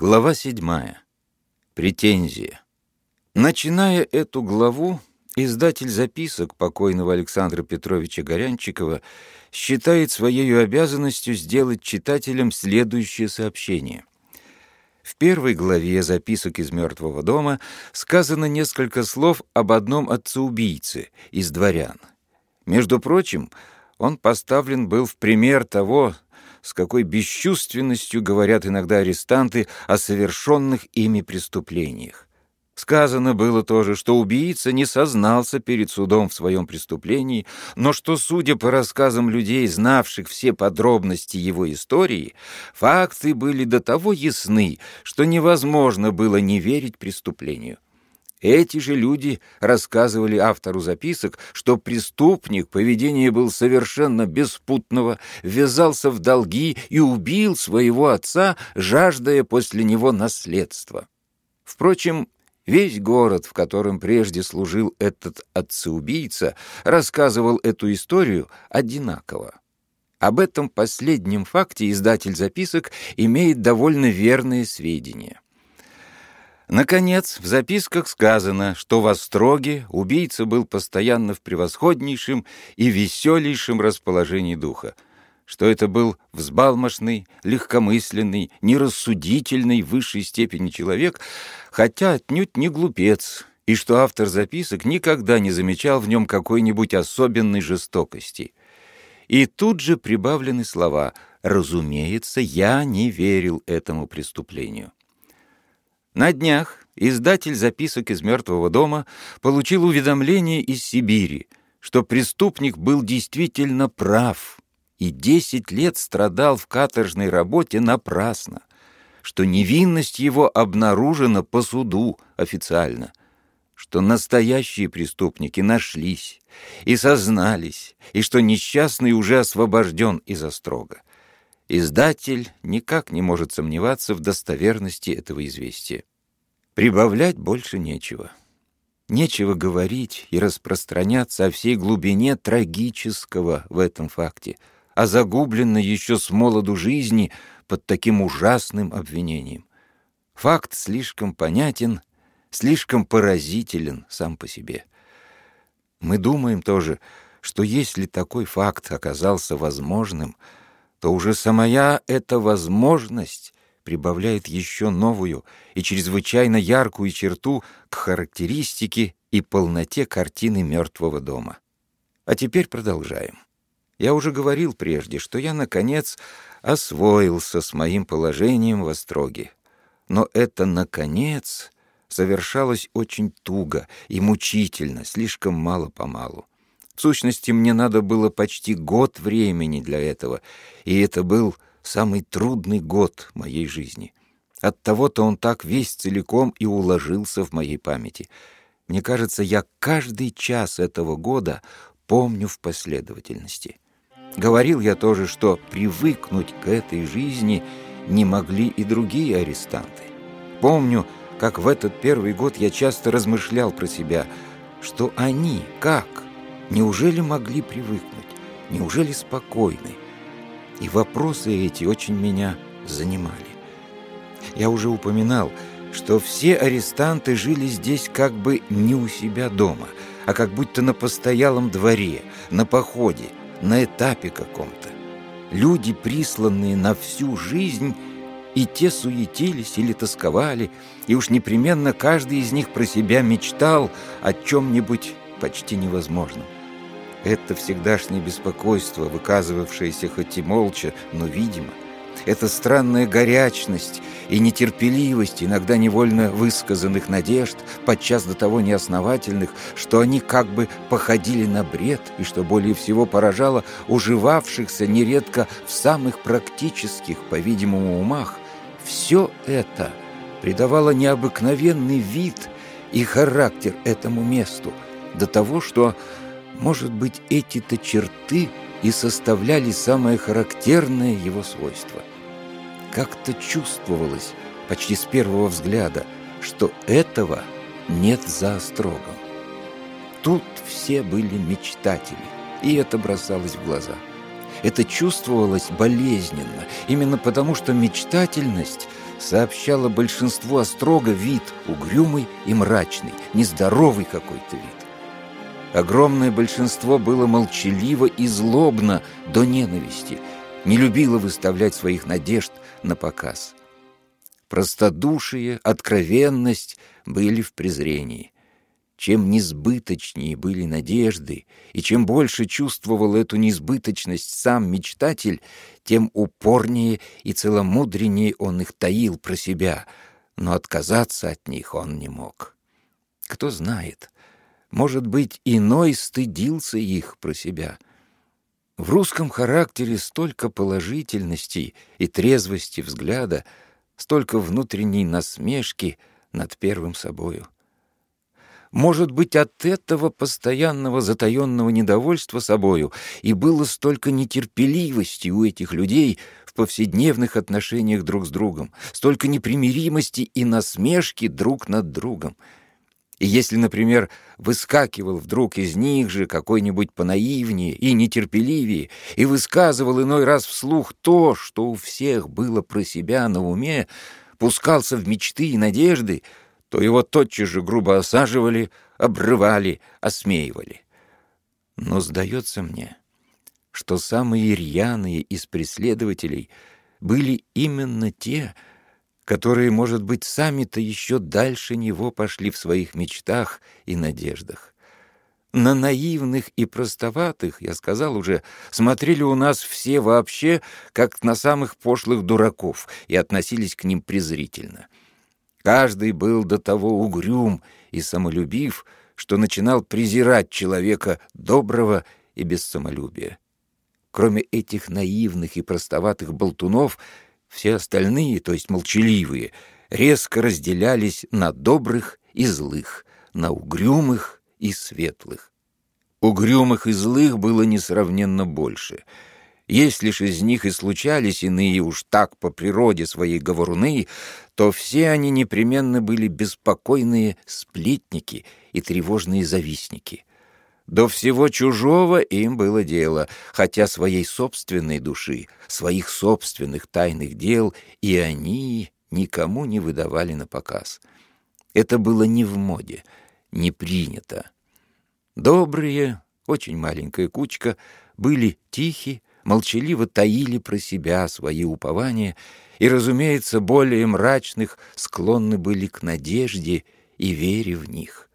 Глава седьмая. Претензия. Начиная эту главу, издатель записок покойного Александра Петровича Горянчикова считает своей обязанностью сделать читателям следующее сообщение. В первой главе записок из «Мертвого дома» сказано несколько слов об одном отце-убийце из дворян. Между прочим, он поставлен был в пример того, с какой бесчувственностью говорят иногда арестанты о совершенных ими преступлениях. Сказано было тоже, что убийца не сознался перед судом в своем преступлении, но что, судя по рассказам людей, знавших все подробности его истории, факты были до того ясны, что невозможно было не верить преступлению. Эти же люди рассказывали автору записок, что преступник поведение был совершенно беспутного, ввязался в долги и убил своего отца, жаждая после него наследства. Впрочем, весь город, в котором прежде служил этот отцеубийца, рассказывал эту историю одинаково. Об этом последнем факте издатель записок имеет довольно верные сведения. Наконец, в записках сказано, что в Остроге убийца был постоянно в превосходнейшем и веселейшем расположении духа, что это был взбалмошный, легкомысленный, нерассудительный в высшей степени человек, хотя отнюдь не глупец, и что автор записок никогда не замечал в нем какой-нибудь особенной жестокости. И тут же прибавлены слова «Разумеется, я не верил этому преступлению». На днях издатель записок из «Мертвого дома» получил уведомление из Сибири, что преступник был действительно прав и десять лет страдал в каторжной работе напрасно, что невинность его обнаружена по суду официально, что настоящие преступники нашлись и сознались, и что несчастный уже освобожден из острога. Издатель никак не может сомневаться в достоверности этого известия. Прибавлять больше нечего. Нечего говорить и распространяться о всей глубине трагического в этом факте, о загубленной еще с молоду жизни под таким ужасным обвинением. Факт слишком понятен, слишком поразителен сам по себе. Мы думаем тоже, что если такой факт оказался возможным — то уже самая эта возможность прибавляет еще новую и чрезвычайно яркую черту к характеристике и полноте картины мертвого дома. А теперь продолжаем. Я уже говорил прежде, что я, наконец, освоился с моим положением в Остроге. Но это «наконец» совершалось очень туго и мучительно, слишком мало-помалу. Сущности, мне надо было почти год времени для этого, и это был самый трудный год моей жизни. Оттого-то он так весь целиком и уложился в моей памяти. Мне кажется, я каждый час этого года помню в последовательности. Говорил я тоже, что привыкнуть к этой жизни не могли и другие арестанты. Помню, как в этот первый год я часто размышлял про себя, что они, как, Неужели могли привыкнуть? Неужели спокойны? И вопросы эти очень меня занимали. Я уже упоминал, что все арестанты жили здесь как бы не у себя дома, а как будто на постоялом дворе, на походе, на этапе каком-то. Люди, присланные на всю жизнь, и те суетились или тосковали, и уж непременно каждый из них про себя мечтал о чем-нибудь почти невозможном. Это всегдашнее беспокойство, выказывавшееся хоть и молча, но видимо. Это странная горячность и нетерпеливость иногда невольно высказанных надежд, подчас до того неосновательных, что они как бы походили на бред, и что более всего поражало уживавшихся нередко в самых практических, по-видимому, умах, все это придавало необыкновенный вид и характер этому месту, до того, что может быть, эти-то черты и составляли самое характерное его свойство. Как-то чувствовалось, почти с первого взгляда, что этого нет за острогом. Тут все были мечтатели, и это бросалось в глаза. Это чувствовалось болезненно, именно потому что мечтательность сообщало большинству острога вид угрюмый и мрачный, нездоровый какой-то вид. Огромное большинство было молчаливо и злобно до ненависти, не любило выставлять своих надежд на показ. Простодушие, откровенность были в презрении. Чем несбыточнее были надежды, и чем больше чувствовал эту несбыточность сам мечтатель, тем упорнее и целомудреннее он их таил про себя, но отказаться от них он не мог. Кто знает, может быть, иной стыдился их про себя. В русском характере столько положительности и трезвости взгляда, столько внутренней насмешки над первым собою. Может быть, от этого постоянного затаенного недовольства собою и было столько нетерпеливости у этих людей в повседневных отношениях друг с другом, столько непримиримости и насмешки друг над другом. И если, например, выскакивал вдруг из них же какой-нибудь понаивнее и нетерпеливее и высказывал иной раз вслух то, что у всех было про себя на уме, пускался в мечты и надежды — то его тотчас же грубо осаживали, обрывали, осмеивали. Но сдается мне, что самые рьяные из преследователей были именно те, которые, может быть, сами-то еще дальше него пошли в своих мечтах и надеждах. На наивных и простоватых, я сказал уже, смотрели у нас все вообще, как на самых пошлых дураков, и относились к ним презрительно — Каждый был до того угрюм и самолюбив, что начинал презирать человека доброго и без самолюбия. Кроме этих наивных и простоватых болтунов, все остальные, то есть молчаливые, резко разделялись на добрых и злых, на угрюмых и светлых. Угрюмых и злых было несравненно больше — если ж из них и случались иные уж так по природе своей говоруны, то все они непременно были беспокойные сплетники и тревожные завистники. До всего чужого им было дело, хотя своей собственной души, своих собственных тайных дел и они никому не выдавали на показ. Это было не в моде, не принято. Добрые, очень маленькая кучка, были тихи, молчаливо таили про себя свои упования и, разумеется, более мрачных склонны были к надежде и вере в них.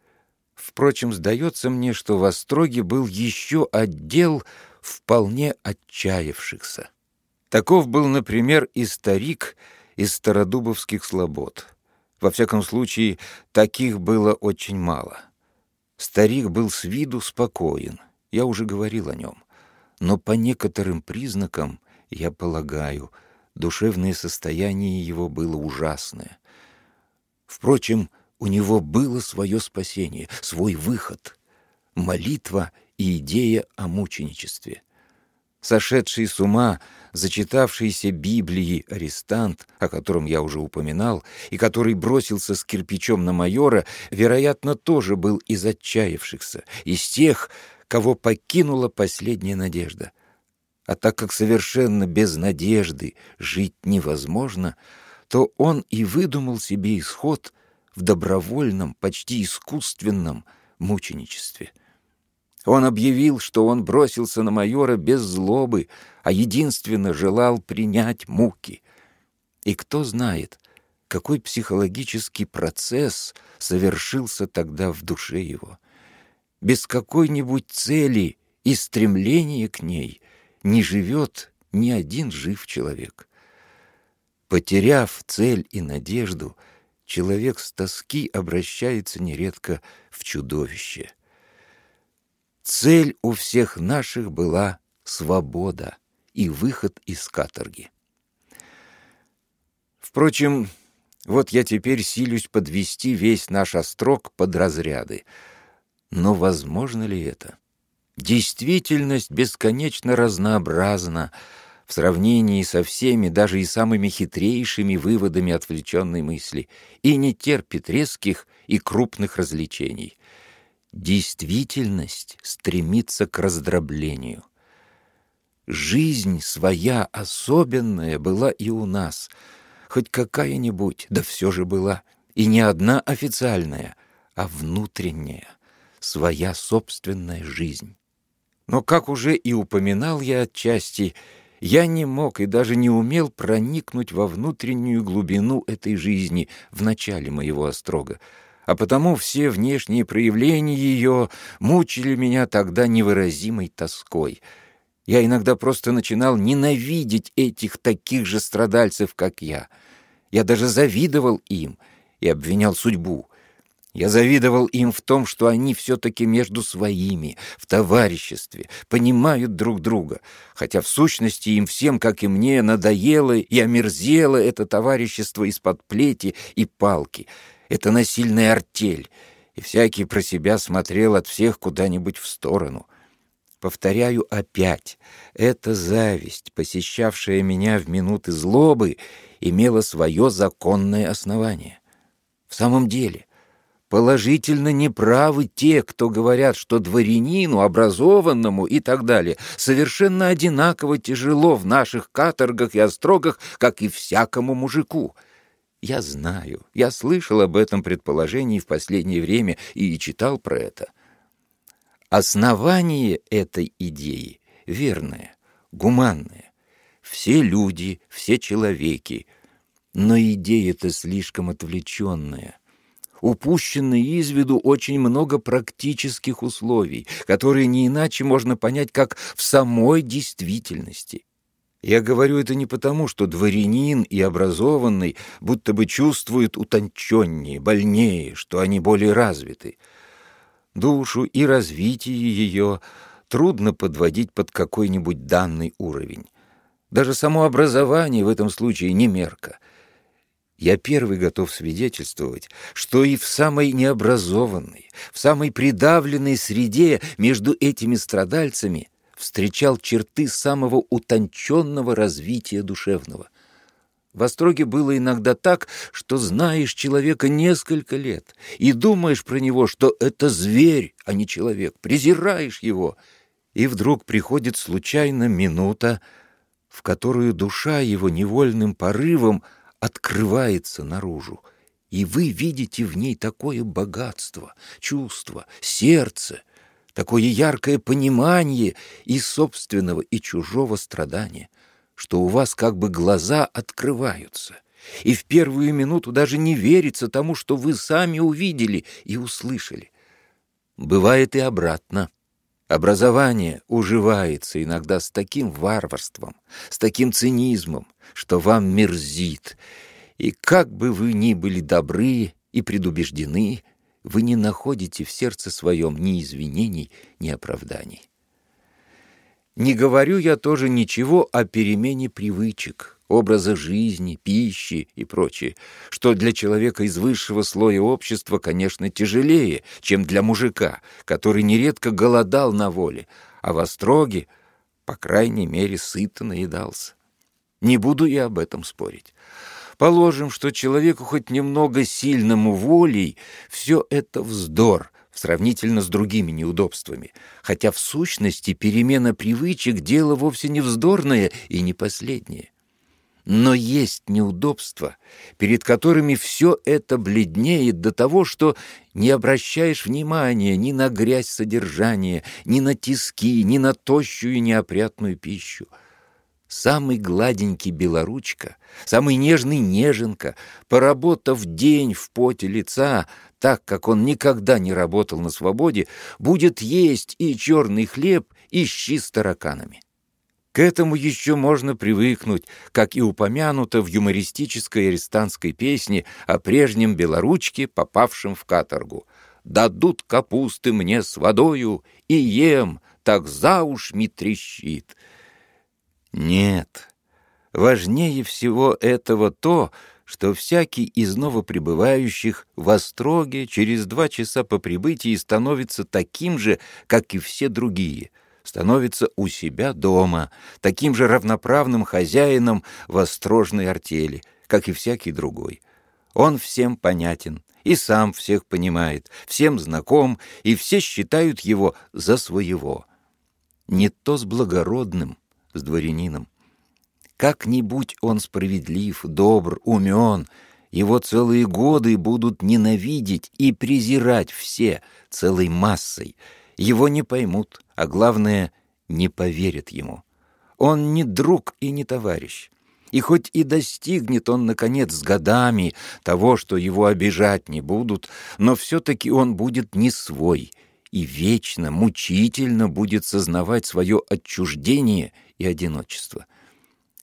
Впрочем, сдается мне, что в Остроге был еще отдел вполне отчаявшихся. Таков был, например, и старик из стародубовских слобод. Во всяком случае, таких было очень мало. Старик был с виду спокоен, я уже говорил о нем но по некоторым признакам, я полагаю, душевное состояние его было ужасное. Впрочем, у него было свое спасение, свой выход, молитва и идея о мученичестве. Сошедший с ума, зачитавшийся Библии арестант, о котором я уже упоминал, и который бросился с кирпичом на майора, вероятно, тоже был из отчаявшихся, из тех, кого покинула последняя надежда. А так как совершенно без надежды жить невозможно, то он и выдумал себе исход в добровольном, почти искусственном мученичестве. Он объявил, что он бросился на майора без злобы, а единственно желал принять муки. И кто знает, какой психологический процесс совершился тогда в душе его без какой-нибудь цели и стремления к ней не живет ни один жив человек. Потеряв цель и надежду, человек с тоски обращается нередко в чудовище. Цель у всех наших была свобода и выход из каторги. Впрочем, вот я теперь силюсь подвести весь наш острог под разряды — но возможно ли это? Действительность бесконечно разнообразна в сравнении со всеми, даже и самыми хитрейшими выводами отвлеченной мысли, и не терпит резких и крупных развлечений. Действительность стремится к раздроблению. Жизнь своя особенная была и у нас. хоть какая-нибудь, да все же была, и не одна официальная, а внутренняя, своя собственная жизнь. Но, как уже и упоминал я отчасти, я не мог и даже не умел проникнуть во внутреннюю глубину этой жизни в начале моего острога, а потому все внешние проявления ее мучили меня тогда невыразимой тоской. Я иногда просто начинал ненавидеть этих таких же страдальцев, как я. Я даже завидовал им и обвинял судьбу. Я завидовал им в том, что они все-таки между своими, в товариществе, понимают друг друга, хотя в сущности им всем, как и мне, надоело и омерзело это товарищество из-под плети и палки, это насильная артель, и всякий про себя смотрел от всех куда-нибудь в сторону. Повторяю опять, эта зависть, посещавшая меня в минуты злобы, имела свое законное основание. В самом деле — Положительно неправы те, кто говорят, что дворянину, образованному и так далее совершенно одинаково тяжело в наших каторгах и острогах, как и всякому мужику. Я знаю, я слышал об этом предположении в последнее время и читал про это. Основание этой идеи верное, гуманное. Все люди, все человеки, но идея-то слишком отвлеченная — упущено из виду очень много практических условий, которые не иначе можно понять, как в самой действительности. Я говорю это не потому, что дворянин и образованный будто бы чувствуют утонченнее, больнее, что они более развиты. Душу и развитие ее трудно подводить под какой-нибудь данный уровень. Даже само образование в этом случае не мерка — я первый готов свидетельствовать, что и в самой необразованной, в самой придавленной среде между этими страдальцами встречал черты самого утонченного развития душевного. В Остроге было иногда так, что знаешь человека несколько лет и думаешь про него, что это зверь, а не человек, презираешь его, и вдруг приходит случайно минута, в которую душа его невольным порывом — открывается наружу, и вы видите в ней такое богатство, чувство, сердце, такое яркое понимание и собственного, и чужого страдания, что у вас как бы глаза открываются, и в первую минуту даже не верится тому, что вы сами увидели и услышали. Бывает и обратно. Образование уживается иногда с таким варварством, с таким цинизмом, что вам мерзит. И как бы вы ни были добры и предубеждены, вы не находите в сердце своем ни извинений, ни оправданий. Не говорю я тоже ничего о перемене привычек, образа жизни, пищи и прочее, что для человека из высшего слоя общества, конечно, тяжелее, чем для мужика, который нередко голодал на воле, а в остроге, по крайней мере, сыто наедался. Не буду я об этом спорить. Положим, что человеку хоть немного сильному волей все это вздор — сравнительно с другими неудобствами, хотя в сущности перемена привычек — дело вовсе не вздорное и не последнее. Но есть неудобства, перед которыми все это бледнеет до того, что не обращаешь внимания ни на грязь содержания, ни на тиски, ни на тощую неопрятную пищу. Самый гладенький белоручка, самый нежный неженка, поработав день в поте лица, так как он никогда не работал на свободе, будет есть и черный хлеб, и щи с тараканами. К этому еще можно привыкнуть, как и упомянуто в юмористической арестантской песне о прежнем белоручке, попавшем в каторгу. «Дадут капусты мне с водою, и ем, так за ушми трещит». Нет, важнее всего этого то, что всякий из новоприбывающих в Остроге через два часа по прибытии становится таким же, как и все другие — становится у себя дома, таким же равноправным хозяином в острожной артели, как и всякий другой. Он всем понятен и сам всех понимает, всем знаком, и все считают его за своего. Не то с благородным, с дворянином. Как-нибудь он справедлив, добр, умен. Его целые годы будут ненавидеть и презирать все целой массой. Его не поймут, а главное, не поверят ему. Он не друг и не товарищ. И хоть и достигнет он, наконец, с годами того, что его обижать не будут, но все-таки он будет не свой и вечно, мучительно будет сознавать свое отчуждение и одиночество.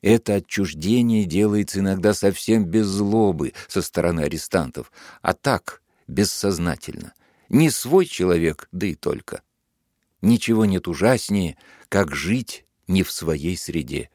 Это отчуждение делается иногда совсем без злобы со стороны арестантов, а так, бессознательно. Не свой человек, да и только. Ничего нет ужаснее, как жить не в своей среде.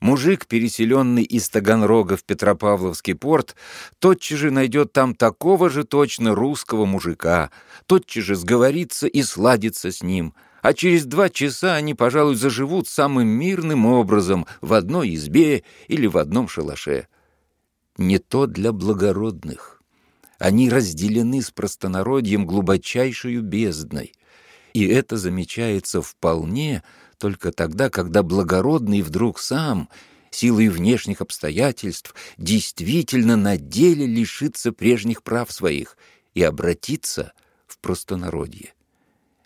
Мужик, переселенный из Таганрога в Петропавловский порт, тотчас же найдет там такого же точно русского мужика, тотчас же сговорится и сладится с ним, а через два часа они, пожалуй, заживут самым мирным образом в одной избе или в одном шалаше. Не то для благородных. Они разделены с простонародьем глубочайшую бездной, и это замечается вполне только тогда, когда благородный вдруг сам, силой внешних обстоятельств, действительно на деле лишится прежних прав своих и обратится в простонародье.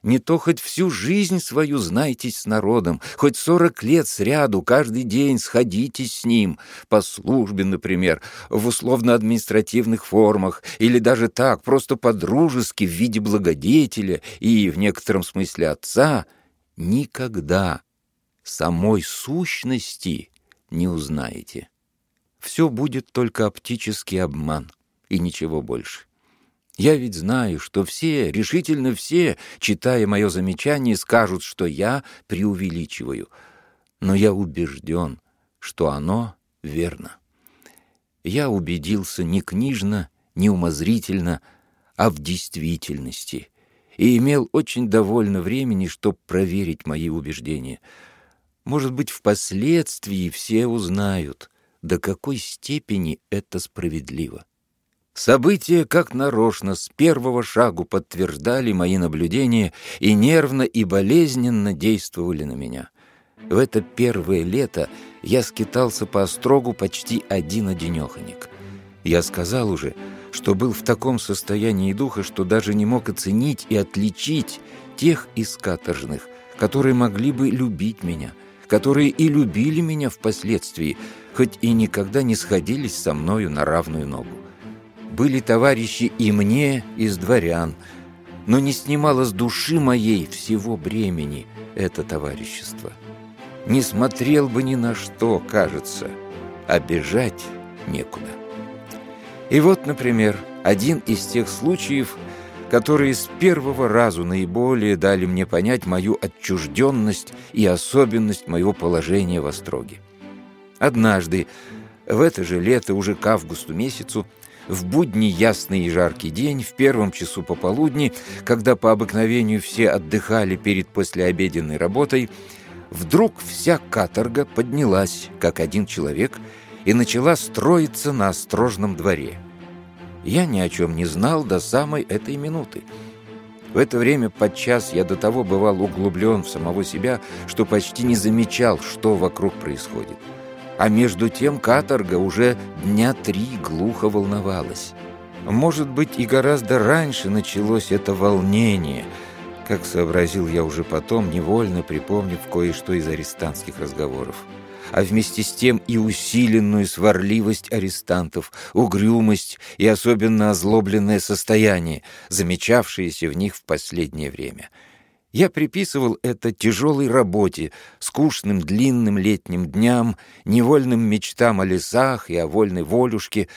Не то хоть всю жизнь свою знайтесь с народом, хоть сорок лет сряду каждый день сходитесь с ним, по службе, например, в условно-административных формах, или даже так, просто по-дружески в виде благодетеля и, в некотором смысле, отца — никогда самой сущности не узнаете. Все будет только оптический обман и ничего больше. Я ведь знаю, что все, решительно все, читая мое замечание, скажут, что я преувеличиваю. Но я убежден, что оно верно. Я убедился не книжно, не умозрительно, а в действительности и имел очень довольно времени, чтобы проверить мои убеждения. Может быть, впоследствии все узнают, до какой степени это справедливо. События, как нарочно, с первого шагу подтверждали мои наблюдения и нервно и болезненно действовали на меня. В это первое лето я скитался по острогу почти один-одинеханик. Я сказал уже, что был в таком состоянии духа, что даже не мог оценить и отличить тех из каторжных, которые могли бы любить меня, которые и любили меня впоследствии, хоть и никогда не сходились со мною на равную ногу. Были товарищи и мне из дворян, но не снимало с души моей всего бремени это товарищество. Не смотрел бы ни на что, кажется, а бежать некуда. И вот, например, один из тех случаев, которые с первого разу наиболее дали мне понять мою отчужденность и особенность моего положения в Остроге. Однажды, в это же лето, уже к августу месяцу, в будний ясный и жаркий день, в первом часу пополудни, когда по обыкновению все отдыхали перед послеобеденной работой, вдруг вся каторга поднялась, как один человек, и начала строиться на острожном дворе. Я ни о чем не знал до самой этой минуты. В это время подчас я до того бывал углублен в самого себя, что почти не замечал, что вокруг происходит. А между тем каторга уже дня три глухо волновалась. Может быть, и гораздо раньше началось это волнение, как сообразил я уже потом, невольно припомнив кое-что из арестантских разговоров а вместе с тем и усиленную сварливость арестантов, угрюмость и особенно озлобленное состояние, замечавшееся в них в последнее время. Я приписывал это тяжелой работе, скучным длинным летним дням, невольным мечтам о лесах и о вольной волюшке,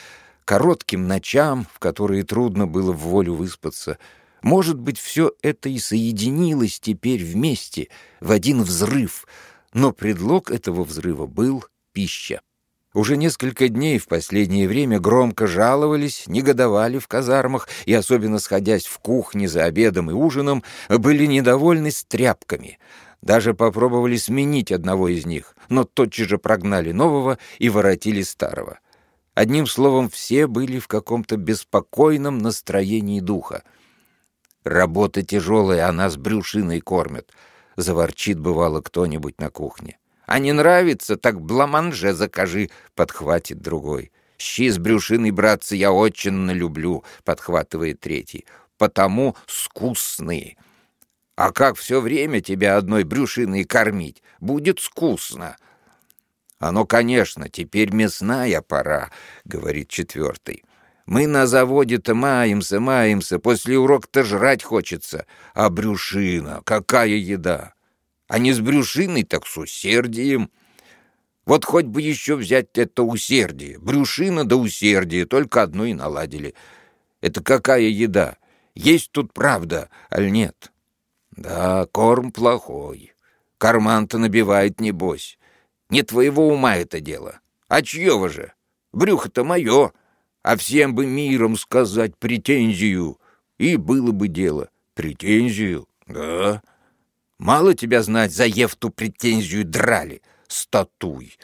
коротким ночам, в которые трудно было в волю выспаться. Может быть, все это и соединилось теперь вместе, в один взрыв — но предлог этого взрыва был пища. Уже несколько дней в последнее время громко жаловались, негодовали в казармах и, особенно сходясь в кухне за обедом и ужином, были недовольны стряпками. Даже попробовали сменить одного из них, но тотчас же прогнали нового и воротили старого. Одним словом, все были в каком-то беспокойном настроении духа. «Работа тяжелая, а нас брюшиной кормят», заворчит бывало кто-нибудь на кухне. А не нравится, так бламанже закажи, подхватит другой. Щи с брюшиной, братцы, я очень люблю, подхватывает третий. Потому скусные. А как все время тебя одной брюшиной кормить? Будет скучно. Оно, конечно, теперь мясная пора, говорит четвертый. Мы на заводе-то маемся, маемся, после урока-то жрать хочется. А брюшина, какая еда! А не с брюшиной, так с усердием. Вот хоть бы еще взять это усердие. Брюшина да усердие, только одно и наладили. Это какая еда? Есть тут правда, аль нет? Да, корм плохой. Карман-то набивает, небось. Не твоего ума это дело. А чьего же? Брюхо-то мое. А всем бы миром сказать претензию. И было бы дело. Претензию? Да. Мало тебя знать, за Евту претензию драли. Статуй.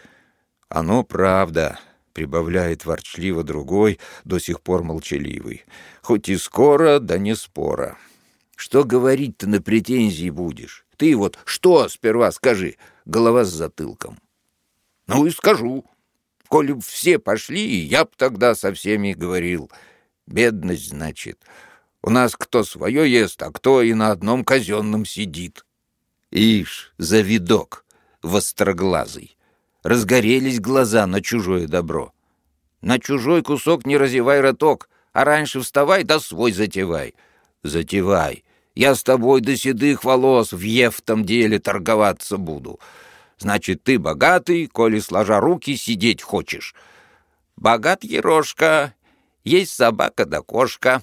Оно правда, прибавляет ворчливо другой, до сих пор молчаливый. Хоть и скоро, да не спора. Что говорить-то на претензии будешь? Ты вот что сперва скажи, голова с затылком. Ну и скажу. Коли б все пошли, я б тогда со всеми говорил. Бедность, значит. У нас кто свое ест, а кто и на одном казенном сидит. Ишь, завидок, востроглазый. Разгорелись глаза на чужое добро. На чужой кусок не разевай роток, а раньше вставай да свой затевай. Затевай. Я с тобой до седых волос в ефтом деле торговаться буду. Значит, ты богатый, коли сложа руки сидеть хочешь. Богат Ерошка, есть собака да кошка.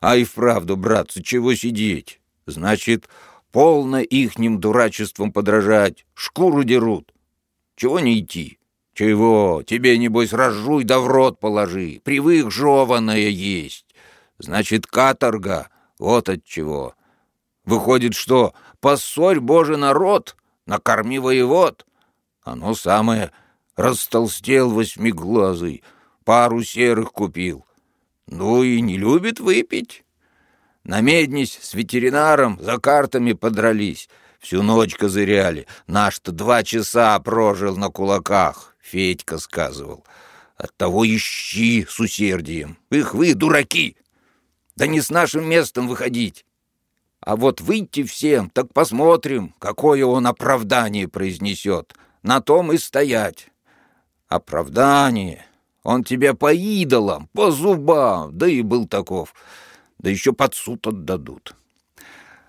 А и вправду, братцы, чего сидеть? Значит, полно ихним дурачеством подражать, шкуру дерут. Чего не идти? Чего? Тебе, небось, разжуй да в рот положи. Привык жеваное есть. Значит, каторга. Вот от чего. Выходит, что поссорь, Боже, народ, накорми воевод. Оно самое, растолстел восьмиглазый, пару серых купил. Ну и не любит выпить. Намеднись с ветеринаром, за картами подрались. Всю ночь козыряли. Наш-то два часа прожил на кулаках, Федька сказывал. Оттого ищи с усердием. Их вы, дураки! Да не с нашим местом выходить. А вот выйти всем, так посмотрим, какое он оправдание произнесет. На том и стоять. Оправдание. Он тебя по идолам, по зубам, да и был таков. Да еще под суд отдадут.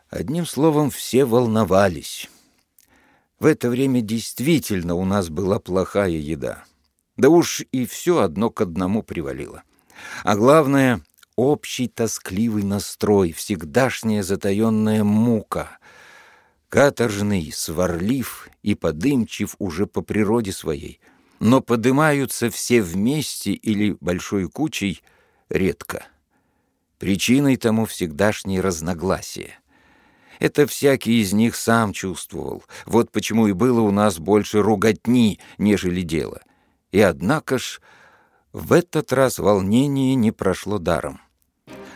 Одним словом, все волновались. В это время действительно у нас была плохая еда. Да уж и все одно к одному привалило. А главное — общий тоскливый настрой, всегдашняя затаенная мука. Каторжный, сварлив и подымчив уже по природе своей, но подымаются все вместе или большой кучей редко. Причиной тому всегдашние разногласия. Это всякий из них сам чувствовал. Вот почему и было у нас больше руготни, нежели дела. И однако ж в этот раз волнение не прошло даром.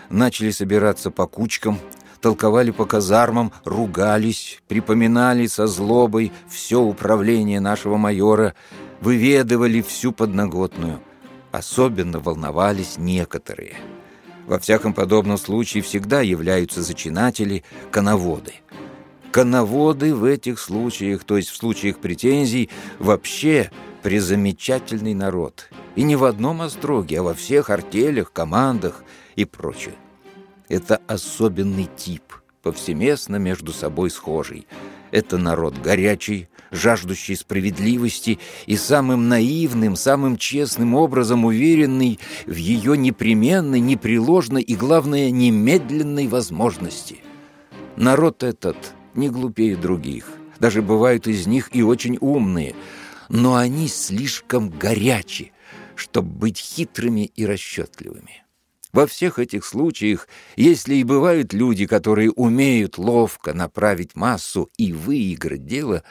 Начали собираться по кучкам, толковали по казармам, ругались, припоминали со злобой все управление нашего майора, выведывали всю подноготную. Особенно волновались некоторые. Во всяком подобном случае всегда являются зачинатели, коноводы. Коноводы в этих случаях, то есть в случаях претензий, вообще призамечательный народ. И не в одном остроге, а во всех артелях, командах и прочее. Это особенный тип, повсеместно между собой схожий. Это народ горячий, жаждущий справедливости и самым наивным, самым честным образом уверенный в ее непременной, непреложной и, главное, немедленной возможности. Народ этот не глупее других, даже бывают из них и очень умные – но они слишком горячи, чтобы быть хитрыми и расчетливыми. Во всех этих случаях, если и бывают люди, которые умеют ловко направить массу и выиграть дело,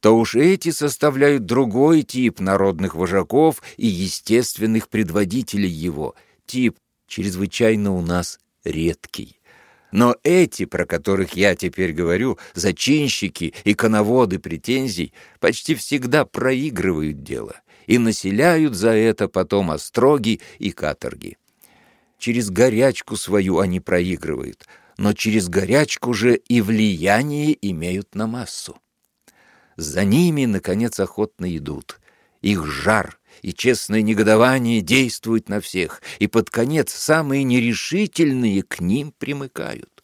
то уж эти составляют другой тип народных вожаков и естественных предводителей его, тип чрезвычайно у нас редкий. Но эти, про которых я теперь говорю, зачинщики и коноводы претензий, почти всегда проигрывают дело и населяют за это потом остроги и каторги. Через горячку свою они проигрывают, но через горячку же и влияние имеют на массу. За ними, наконец, охотно идут. Их жар и честное негодование действуют на всех, и под конец самые нерешительные к ним примыкают.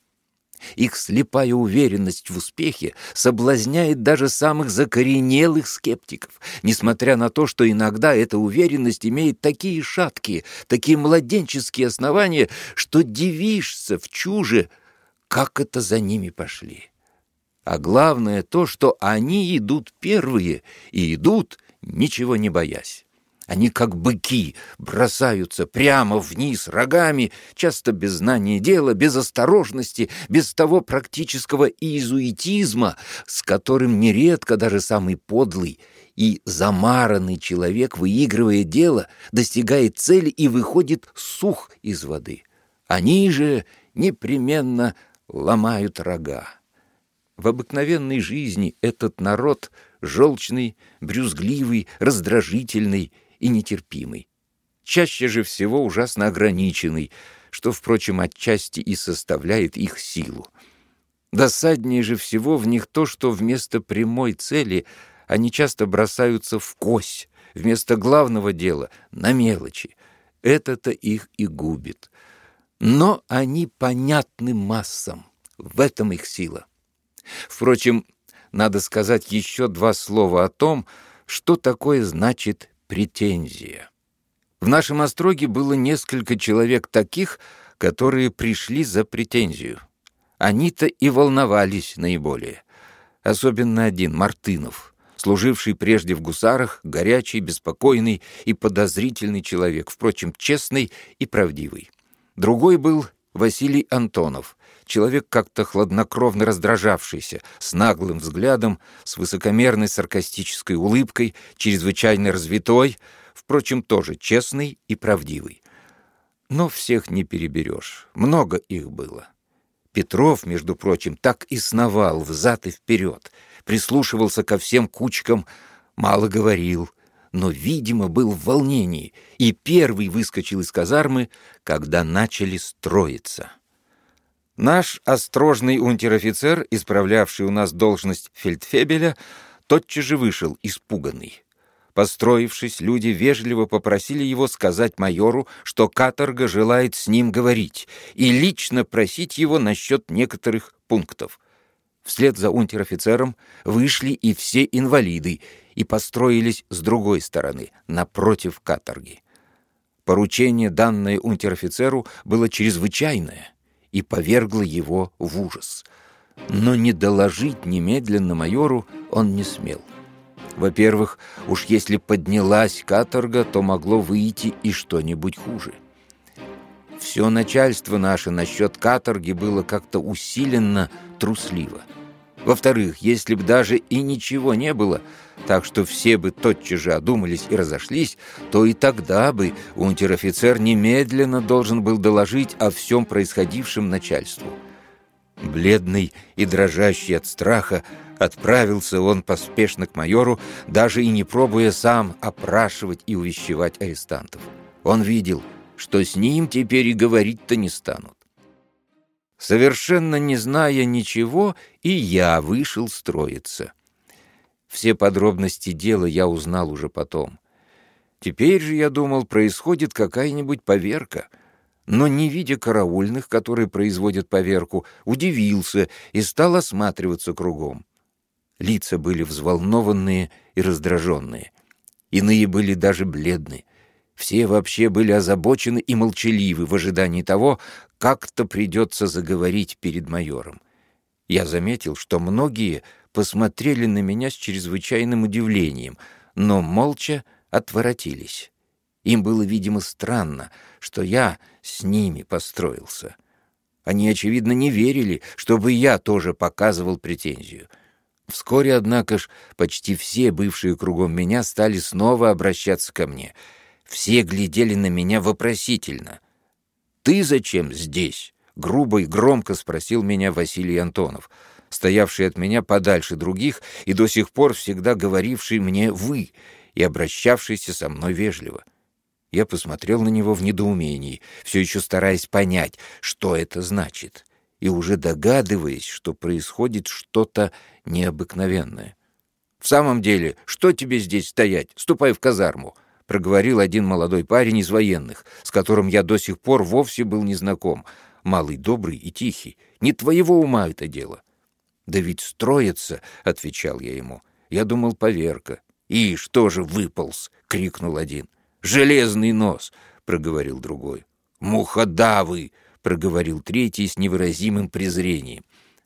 Их слепая уверенность в успехе соблазняет даже самых закоренелых скептиков, несмотря на то, что иногда эта уверенность имеет такие шаткие, такие младенческие основания, что дивишься в чуже, как это за ними пошли. А главное то, что они идут первые и идут, ничего не боясь. Они, как быки, бросаются прямо вниз рогами, часто без знания дела, без осторожности, без того практического иезуитизма, с которым нередко даже самый подлый и замаранный человек, выигрывая дело, достигает цели и выходит сух из воды. Они же непременно ломают рога. В обыкновенной жизни этот народ желчный, брюзгливый, раздражительный — и нетерпимый. Чаще же всего ужасно ограниченный, что, впрочем, отчасти и составляет их силу. Досаднее же всего в них то, что вместо прямой цели они часто бросаются в кось, вместо главного дела — на мелочи. Это-то их и губит. Но они понятны массам. В этом их сила. Впрочем, надо сказать еще два слова о том, что такое значит претензия. В нашем остроге было несколько человек таких, которые пришли за претензию. Они-то и волновались наиболее. Особенно один, Мартынов, служивший прежде в гусарах, горячий, беспокойный и подозрительный человек, впрочем, честный и правдивый. Другой был Василий Антонов, человек как-то хладнокровно раздражавшийся, с наглым взглядом, с высокомерной саркастической улыбкой, чрезвычайно развитой, впрочем, тоже честный и правдивый. Но всех не переберешь, много их было. Петров, между прочим, так и сновал взад и вперед, прислушивался ко всем кучкам, мало говорил, но, видимо, был в волнении, и первый выскочил из казармы, когда начали строиться. Наш острожный унтер-офицер, исправлявший у нас должность фельдфебеля, тотчас же вышел, испуганный. Построившись, люди вежливо попросили его сказать майору, что каторга желает с ним говорить, и лично просить его насчет некоторых пунктов. Вслед за унтер-офицером вышли и все инвалиды и построились с другой стороны, напротив каторги. Поручение, данное унтер-офицеру, было чрезвычайное — и повергло его в ужас. Но не доложить немедленно майору он не смел. Во-первых, уж если поднялась каторга, то могло выйти и что-нибудь хуже. Все начальство наше насчет каторги было как-то усиленно трусливо. Во-вторых, если б даже и ничего не было, так что все бы тотчас же одумались и разошлись, то и тогда бы унтер-офицер немедленно должен был доложить о всем происходившем начальству. Бледный и дрожащий от страха, отправился он поспешно к майору, даже и не пробуя сам опрашивать и увещевать арестантов. Он видел, что с ним теперь и говорить-то не станут. Совершенно не зная ничего, и я вышел строиться. Все подробности дела я узнал уже потом. Теперь же, я думал, происходит какая-нибудь поверка. Но, не видя караульных, которые производят поверку, удивился и стал осматриваться кругом. Лица были взволнованные и раздраженные. Иные были даже бледны. Все вообще были озабочены и молчаливы в ожидании того, как-то придется заговорить перед майором. Я заметил, что многие посмотрели на меня с чрезвычайным удивлением, но молча отворотились. Им было, видимо, странно, что я с ними построился. Они, очевидно, не верили, чтобы я тоже показывал претензию. Вскоре, однако ж, почти все бывшие кругом меня стали снова обращаться ко мне. Все глядели на меня вопросительно. «Ты зачем здесь? грубо и громко спросил меня Василий Антонов, стоявший от меня подальше других и до сих пор всегда говоривший мне «вы» и обращавшийся со мной вежливо. Я посмотрел на него в недоумении, все еще стараясь понять, что это значит, и уже догадываясь, что происходит что-то необыкновенное. «В самом деле, что тебе здесь стоять? Ступай в казарму!» — проговорил один молодой парень из военных, с которым я до сих пор вовсе был незнаком, малый добрый и тихий. Не твоего ума это дело. «Да ведь строится!» — отвечал я ему. «Я думал, поверка». «И что же выполз?» — крикнул один. «Железный нос!» — проговорил другой. «Муходавы!» — проговорил третий с невыразимым презрением.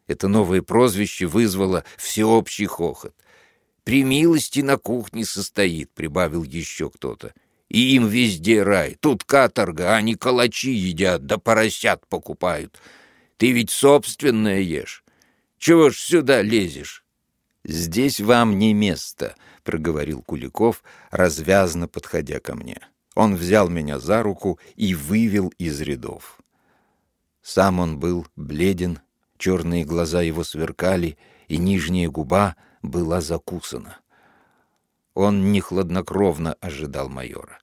Это новое прозвище вызвало всеобщий хохот. «При милости на кухне состоит», — прибавил еще кто-то. «И им везде рай. Тут каторга, они калачи едят, да поросят покупают. Ты ведь собственное ешь. Чего ж сюда лезешь?» «Здесь вам не место», — проговорил Куликов, развязно подходя ко мне. Он взял меня за руку и вывел из рядов. Сам он был бледен, черные глаза его сверкали, и нижняя губа — была закусана. Он не хладнокровно ожидал майора.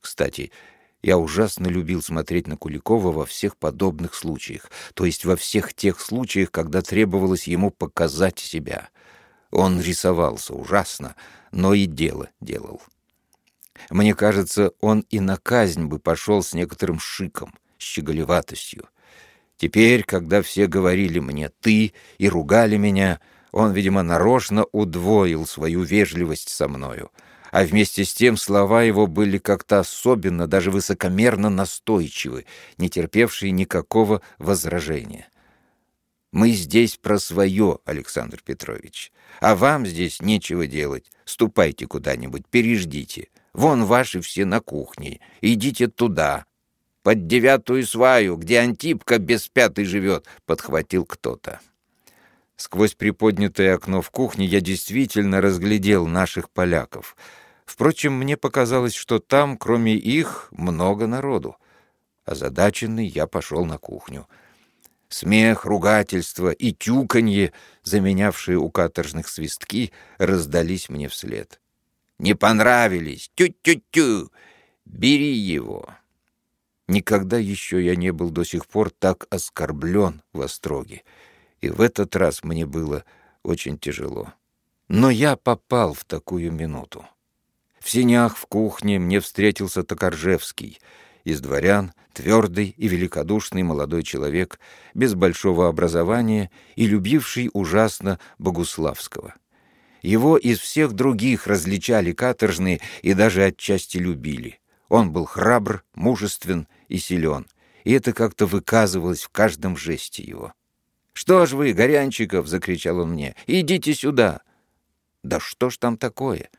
Кстати, я ужасно любил смотреть на Куликова во всех подобных случаях, то есть во всех тех случаях, когда требовалось ему показать себя. Он рисовался ужасно, но и дело делал. Мне кажется, он и на казнь бы пошел с некоторым шиком, щеголеватостью. Теперь, когда все говорили мне «ты» и ругали меня — он, видимо, нарочно удвоил свою вежливость со мною, а вместе с тем слова его были как-то особенно, даже высокомерно настойчивы, не терпевшие никакого возражения. «Мы здесь про свое, Александр Петрович, а вам здесь нечего делать. Ступайте куда-нибудь, переждите. Вон ваши все на кухне, идите туда». «Под девятую сваю, где Антипка без пятой живет», — подхватил кто-то. Сквозь приподнятое окно в кухне я действительно разглядел наших поляков. Впрочем, мне показалось, что там, кроме их, много народу. Озадаченный я пошел на кухню. Смех, ругательство и тюканье, заменявшие у каторжных свистки, раздались мне вслед. «Не понравились! Тю-тю-тю! Бери его!» Никогда еще я не был до сих пор так оскорблен в Остроге и в этот раз мне было очень тяжело. Но я попал в такую минуту. В синях в кухне мне встретился Токаржевский, из дворян, твердый и великодушный молодой человек, без большого образования и любивший ужасно Богуславского. Его из всех других различали каторжные и даже отчасти любили. Он был храбр, мужествен и силен, и это как-то выказывалось в каждом жесте его. «Что ж вы, Горянчиков!» — закричал он мне. «Идите сюда!» «Да что ж там такое?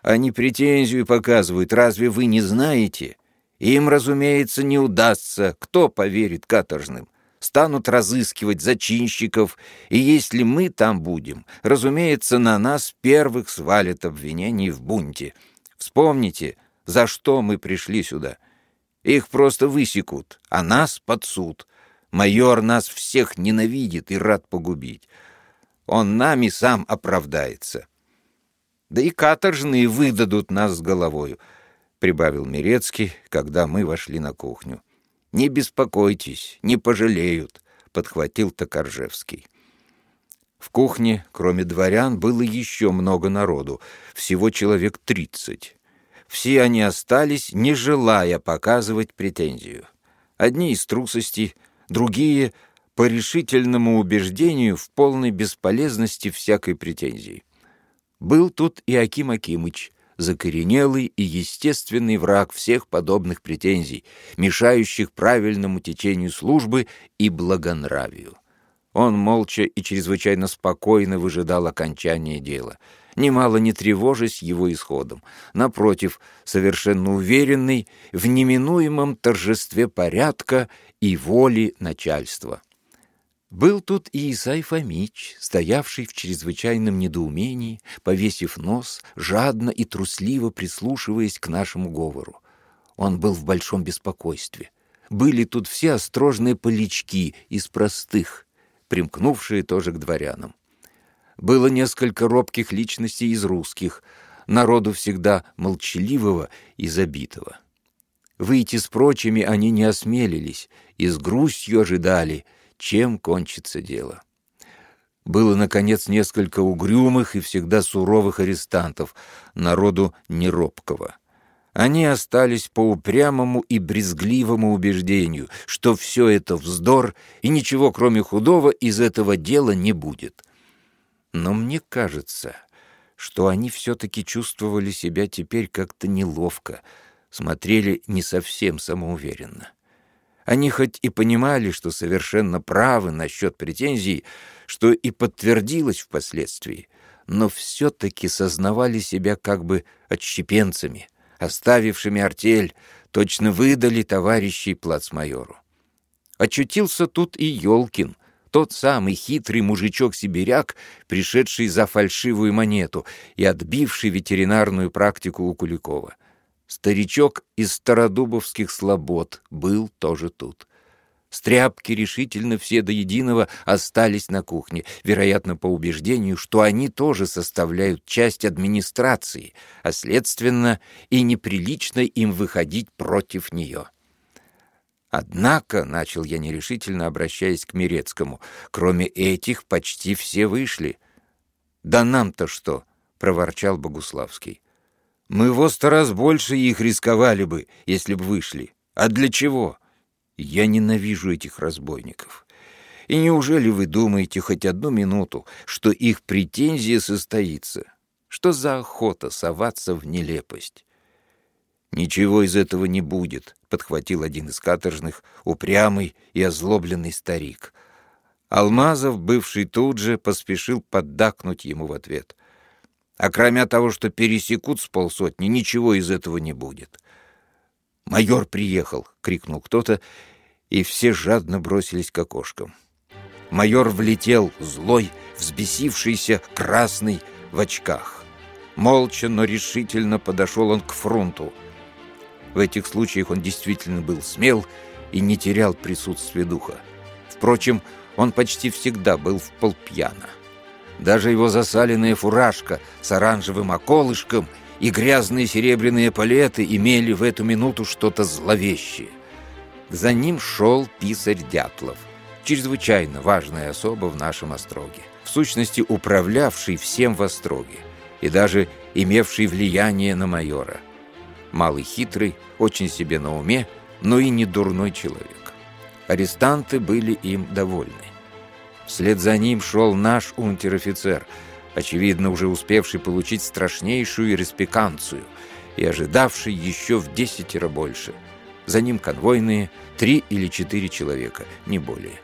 Они претензию показывают, разве вы не знаете? Им, разумеется, не удастся. Кто поверит каторжным? Станут разыскивать зачинщиков, и если мы там будем, разумеется, на нас первых свалят обвинений в бунте. Вспомните, за что мы пришли сюда. Их просто высекут, а нас под суд». Майор нас всех ненавидит и рад погубить. Он нами сам оправдается. Да и каторжные выдадут нас с головою, — прибавил Мирецкий, когда мы вошли на кухню. «Не беспокойтесь, не пожалеют», — подхватил Токаржевский. В кухне, кроме дворян, было еще много народу, всего человек тридцать. Все они остались, не желая показывать претензию. Одни из трусости, другие — по решительному убеждению в полной бесполезности всякой претензии. Был тут и Аким Акимыч, закоренелый и естественный враг всех подобных претензий, мешающих правильному течению службы и благонравию. Он молча и чрезвычайно спокойно выжидал окончания дела, немало не тревожась его исходом. Напротив, совершенно уверенный в неминуемом торжестве порядка и воли начальства. Был тут и Исай Фомич, стоявший в чрезвычайном недоумении, повесив нос, жадно и трусливо прислушиваясь к нашему говору. Он был в большом беспокойстве. были тут все острожные полячки из простых, примкнувшие тоже к дворянам. Было несколько робких личностей из русских, народу всегда молчаливого и забитого. Выйти с прочими они не осмелились и с грустью ожидали, чем кончится дело. Было, наконец, несколько угрюмых и всегда суровых арестантов, народу неробкого. Они остались по упрямому и брезгливому убеждению, что все это вздор, и ничего, кроме худого, из этого дела не будет. Но мне кажется, что они все-таки чувствовали себя теперь как-то неловко, смотрели не совсем самоуверенно. Они хоть и понимали, что совершенно правы насчет претензий, что и подтвердилось впоследствии, но все-таки сознавали себя как бы отщепенцами, оставившими артель, точно выдали товарищей плацмайору. Очутился тут и Ёлкин, тот самый хитрый мужичок-сибиряк, пришедший за фальшивую монету и отбивший ветеринарную практику у Куликова. Старичок из стародубовских слобод был тоже тут. Стряпки решительно все до единого остались на кухне, вероятно, по убеждению, что они тоже составляют часть администрации, а, следственно, и неприлично им выходить против нее. Однако, — начал я нерешительно, обращаясь к Мирецкому, — кроме этих почти все вышли. «Да нам-то что?» — проворчал Богуславский. «Мы во сто раз больше их рисковали бы, если б вышли. А для чего?» Я ненавижу этих разбойников. И неужели вы думаете хоть одну минуту, что их претензия состоится? Что за охота соваться в нелепость? «Ничего из этого не будет», — подхватил один из каторжных, упрямый и озлобленный старик. Алмазов, бывший тут же, поспешил поддакнуть ему в ответ. «А кроме того, что пересекут с полсотни, ничего из этого не будет. «Майор приехал!» — крикнул кто-то, и все жадно бросились к окошкам. Майор влетел, злой, взбесившийся, красный, в очках. Молча, но решительно подошел он к фронту. В этих случаях он действительно был смел и не терял присутствия духа. Впрочем, он почти всегда был в полпьяна. Даже его засаленная фуражка с оранжевым околышком — и грязные серебряные палеты имели в эту минуту что-то зловещее. За ним шел писарь Дятлов, чрезвычайно важная особа в нашем остроге, в сущности управлявший всем в остроге и даже имевший влияние на майора. Малый хитрый, очень себе на уме, но и не дурной человек. Арестанты были им довольны. Вслед за ним шел наш унтер-офицер — очевидно, уже успевший получить страшнейшую респеканцию и ожидавший еще в десятеро больше. За ним конвойные, три или четыре человека, не более.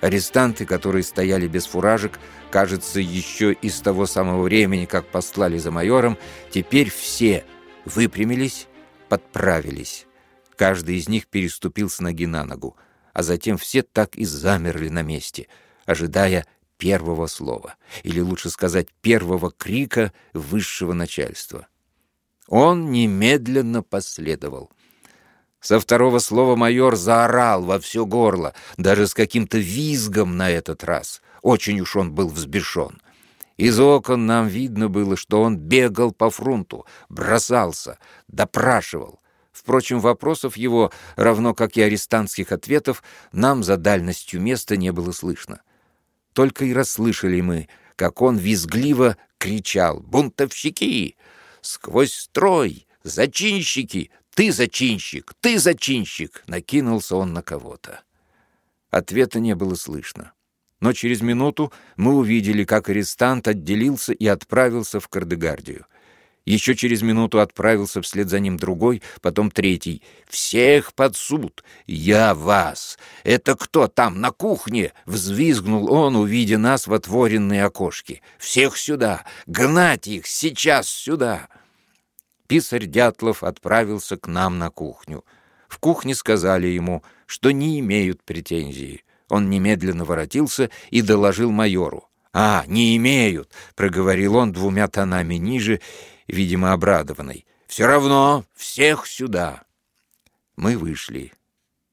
Арестанты, которые стояли без фуражек, кажется, еще из того самого времени, как послали за майором, теперь все выпрямились, подправились. Каждый из них переступил с ноги на ногу, а затем все так и замерли на месте, ожидая первого слова, или лучше сказать, первого крика высшего начальства. Он немедленно последовал. Со второго слова майор заорал во все горло, даже с каким-то визгом на этот раз. Очень уж он был взбешен. Из окон нам видно было, что он бегал по фронту, бросался, допрашивал. Впрочем, вопросов его, равно как и арестантских ответов, нам за дальностью места не было слышно. Только и расслышали мы, как он визгливо кричал «Бунтовщики! Сквозь строй! Зачинщики! Ты зачинщик! Ты зачинщик!» Накинулся он на кого-то. Ответа не было слышно. Но через минуту мы увидели, как арестант отделился и отправился в Кардегардию. Еще через минуту отправился вслед за ним другой, потом третий. «Всех под суд! Я вас! Это кто там, на кухне?» — взвизгнул он, увидя нас в отворенные окошки. «Всех сюда! Гнать их! Сейчас сюда!» Писарь Дятлов отправился к нам на кухню. В кухне сказали ему, что не имеют претензий. Он немедленно воротился и доложил майору. «А, не имеют!» — проговорил он двумя тонами ниже видимо, обрадованный. «Все равно всех сюда!» Мы вышли.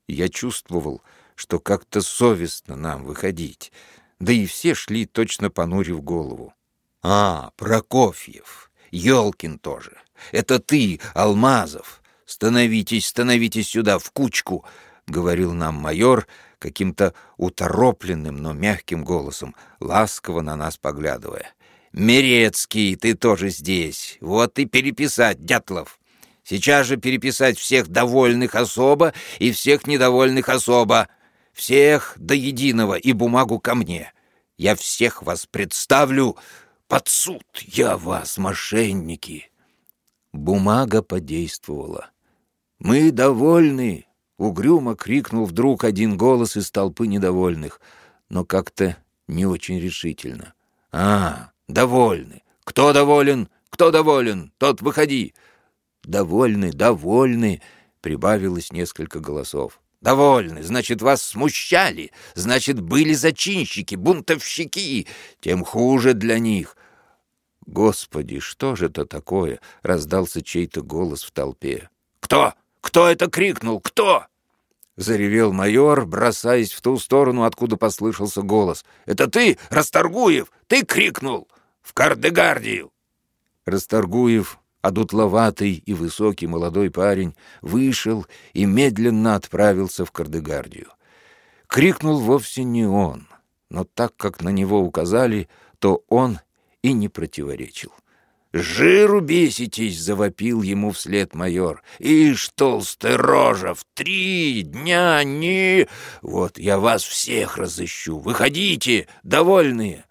Я чувствовал, что как-то совестно нам выходить, да и все шли точно понурив голову. «А, Прокофьев, Ёлкин тоже. Это ты, Алмазов. Становитесь, становитесь сюда, в кучку!» — говорил нам майор каким-то уторопленным, но мягким голосом, ласково на нас поглядывая. «Мерецкий, ты тоже здесь. Вот и переписать, Дятлов. Сейчас же переписать всех довольных особо и всех недовольных особо. Всех до единого и бумагу ко мне. Я всех вас представлю под суд. Я вас, мошенники». Бумага подействовала. «Мы довольны!» — угрюмо крикнул вдруг один голос из толпы недовольных, но как-то не очень решительно. «А, довольны! Кто доволен? Кто доволен? Тот выходи!» «Довольны, довольны!» — прибавилось несколько голосов. «Довольны, значит, вас смущали, значит, были зачинщики, бунтовщики, тем хуже для них». «Господи, что же это такое?» — раздался чей-то голос в толпе. «Кто? Кто это крикнул? Кто?» Заревел майор, бросаясь в ту сторону, откуда послышался голос. «Это ты, Расторгуев? Ты крикнул! В Кардегардию!» Расторгуев, одутловатый и высокий молодой парень, вышел и медленно отправился в Кардегардию. Крикнул вовсе не он, но так как на него указали, то он и не противоречил. «Жиру беситесь!» — завопил ему вслед майор. «Ишь, толстый рожа, в три дня не... Вот я вас всех разыщу. Выходите, довольные!»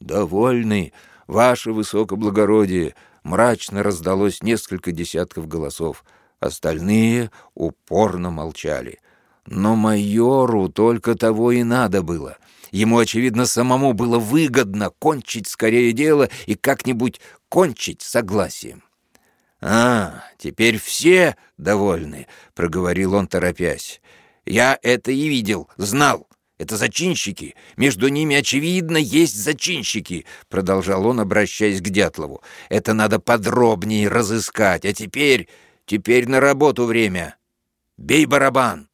«Довольны, ваше высокоблагородие!» Мрачно раздалось несколько десятков голосов. Остальные упорно молчали. Но майору только того и надо было. Ему, очевидно, самому было выгодно кончить скорее дело и как-нибудь кончить согласием. «А, теперь все довольны», — проговорил он, торопясь. «Я это и видел, знал. Это зачинщики. Между ними, очевидно, есть зачинщики», — продолжал он, обращаясь к Дятлову. «Это надо подробнее разыскать. А теперь... теперь на работу время. Бей барабан!»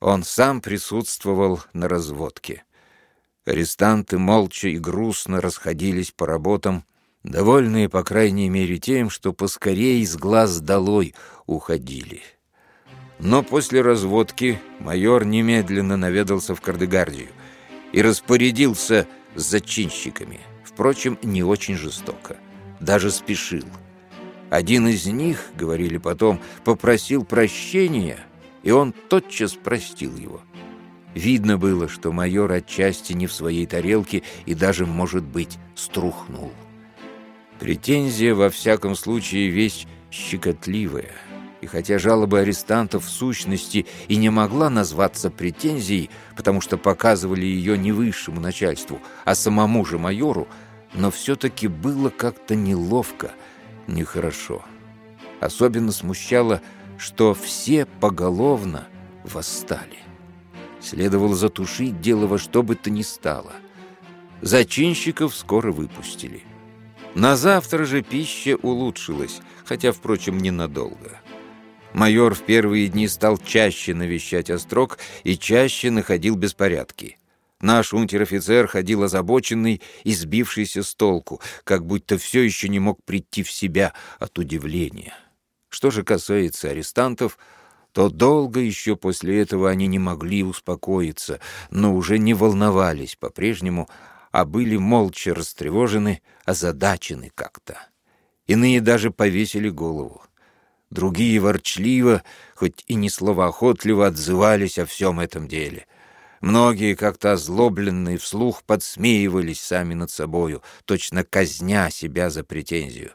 Он сам присутствовал на разводке. Арестанты молча и грустно расходились по работам, довольные, по крайней мере, тем, что поскорее из глаз долой уходили. Но после разводки майор немедленно наведался в Кардегардию и распорядился с зачинщиками, впрочем, не очень жестоко, даже спешил. Один из них, говорили потом, попросил прощения, и он тотчас простил его — Видно было, что майор отчасти не в своей тарелке и даже, может быть, струхнул. Претензия, во всяком случае, вещь щекотливая. И хотя жалоба арестантов в сущности и не могла назваться претензией, потому что показывали ее не высшему начальству, а самому же майору, но все-таки было как-то неловко, нехорошо. Особенно смущало, что все поголовно восстали. Следовало затушить дело во что бы то ни стало. Зачинщиков скоро выпустили. На завтра же пища улучшилась, хотя, впрочем, ненадолго. Майор в первые дни стал чаще навещать острог и чаще находил беспорядки. Наш унтер-офицер ходил озабоченный и сбившийся с толку, как будто все еще не мог прийти в себя от удивления. Что же касается арестантов, то долго еще после этого они не могли успокоиться, но уже не волновались по-прежнему, а были молча растревожены, озадачены как-то. Иные даже повесили голову. Другие ворчливо, хоть и не словоохотливо, отзывались о всем этом деле. Многие, как-то озлобленные, вслух подсмеивались сами над собою, точно казня себя за претензию.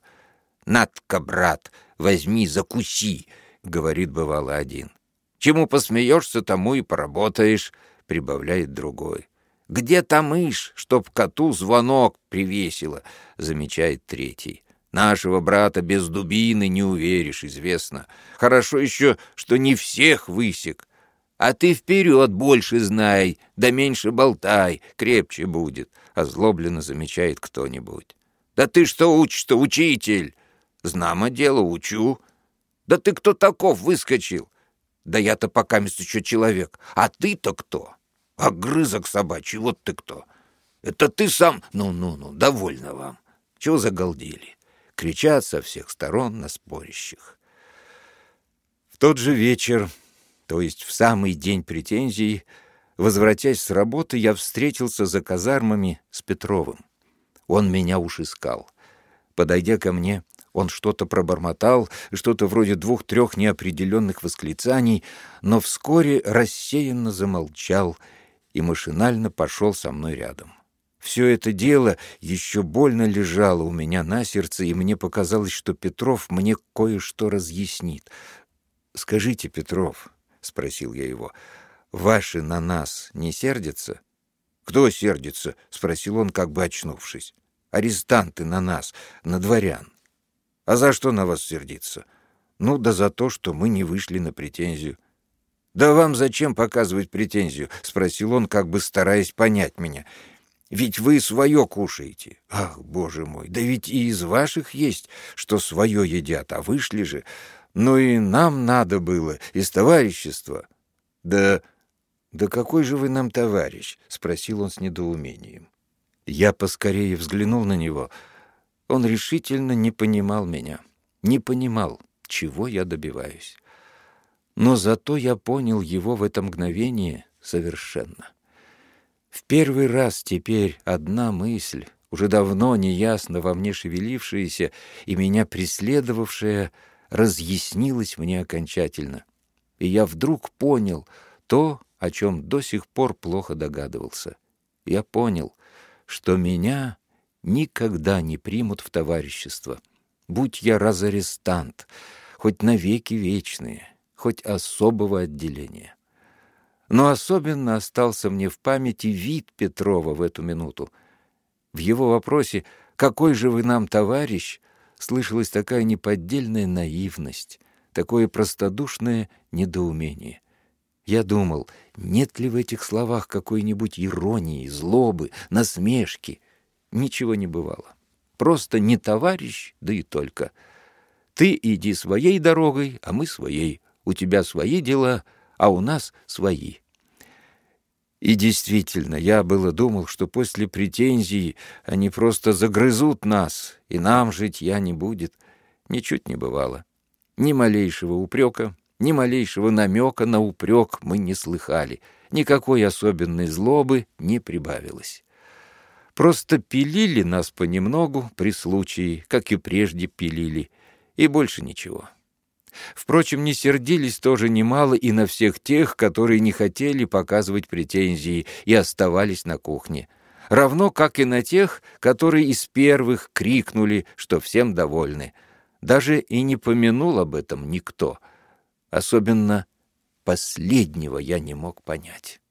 «Надка, брат, возьми, закуси!» говорит бывало один. Чему посмеешься, тому и поработаешь, прибавляет другой. Где та мышь, чтоб коту звонок привесила, замечает третий. Нашего брата без дубины не уверишь, известно. Хорошо еще, что не всех высек. А ты вперед больше знай, да меньше болтай, крепче будет, озлобленно замечает кто-нибудь. Да ты что учишь-то, учитель? Знамо дело, учу. Да ты кто таков выскочил? Да я-то пока еще человек. А ты-то кто? Огрызок собачий, вот ты кто. Это ты сам... Ну-ну-ну, довольно вам. Чего загалдели? Кричат со всех сторон на спорящих. В тот же вечер, то есть в самый день претензий, возвратясь с работы, я встретился за казармами с Петровым. Он меня уж искал. Подойдя ко мне, он что-то пробормотал, что-то вроде двух-трех неопределенных восклицаний, но вскоре рассеянно замолчал и машинально пошел со мной рядом. Все это дело еще больно лежало у меня на сердце, и мне показалось, что Петров мне кое-что разъяснит. «Скажите, Петров», — спросил я его, — «ваши на нас не сердятся?» «Кто сердится?» — спросил он, как бы очнувшись. «Арестанты на нас, на дворян». «А за что на вас сердиться?» «Ну, да за то, что мы не вышли на претензию». «Да вам зачем показывать претензию?» — спросил он, как бы стараясь понять меня. «Ведь вы свое кушаете». «Ах, боже мой, да ведь и из ваших есть, что свое едят, а вышли же. Ну и нам надо было, из товарищества». «Да «Да какой же вы нам товарищ?» — спросил он с недоумением. Я поскорее взглянул на него. Он решительно не понимал меня, не понимал, чего я добиваюсь. Но зато я понял его в это мгновение совершенно. В первый раз теперь одна мысль, уже давно неясно во мне шевелившаяся и меня преследовавшая, разъяснилась мне окончательно. И я вдруг понял то, о чем до сих пор плохо догадывался. Я понял, что меня никогда не примут в товарищество. Будь я разарестант, хоть навеки вечные, хоть особого отделения. Но особенно остался мне в памяти вид Петрова в эту минуту. В его вопросе «Какой же вы нам товарищ?» слышалась такая неподдельная наивность, такое простодушное недоумение. Я думал, нет ли в этих словах какой-нибудь иронии, злобы, насмешки. Ничего не бывало. Просто не товарищ, да и только. Ты иди своей дорогой, а мы своей. У тебя свои дела, а у нас свои. И действительно, я было думал, что после претензий они просто загрызут нас, и нам житья не будет. Ничуть не бывало. Ни малейшего упрека, ни малейшего намека на упрек мы не слыхали, никакой особенной злобы не прибавилось. Просто пилили нас понемногу при случае, как и прежде пилили, и больше ничего. Впрочем, не сердились тоже немало и на всех тех, которые не хотели показывать претензии и оставались на кухне, равно как и на тех, которые из первых крикнули, что всем довольны. Даже и не помянул об этом никто — Особенно последнего я не мог понять.